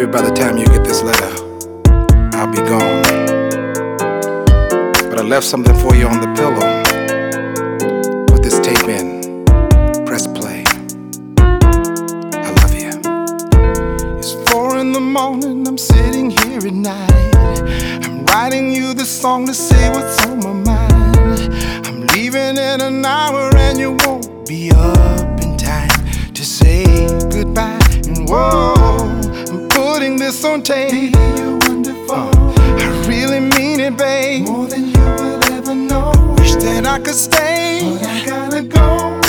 Baby, by the time you get this letter, I'll be gone. But I left something for you on the pillow. Put this tape in, press play. I love you. It's four in the morning, I'm sitting here at night. I'm writing you this song to say what's on my mind. I'm leaving in an hour and you won't be up in time to say goodbye. And whoa, putting this on tape. You're wonderful. Uh, I really mean it, babe. More than you will ever know. Wish that I could stay, but I gotta go.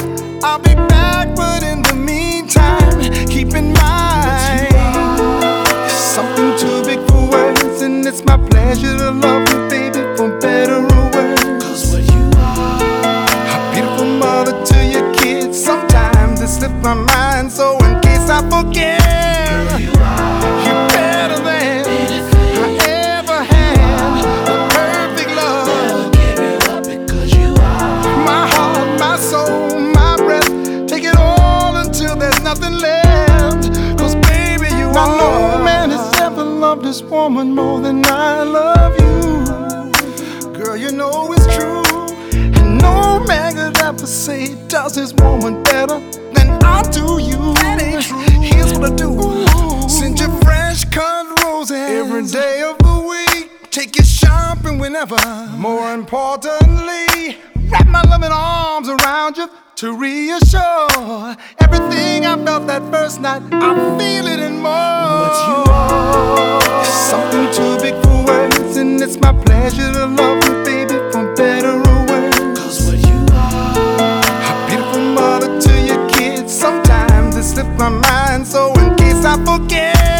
I'll be back, but in the meantime, keep in mind. Something too big for words, and it's my pleasure to love there's nothing left. Cause baby, you now, are. no man has ever loved this woman more than I love you. Girl, you know it's true. And no man could ever say he does this woman better than I do you. That ain't true. Here's what I do. Send you fresh cut roses every day of the week. Take you shopping whenever. More importantly, wrap my loving arms around you to reassure everything I felt that first night. I feel it and more. But you are something too big for words, and it's my pleasure to love you, baby, for better or worse. Cause what you are, a beautiful mother to your kids. Sometimes it slips my mind, so in case I forget,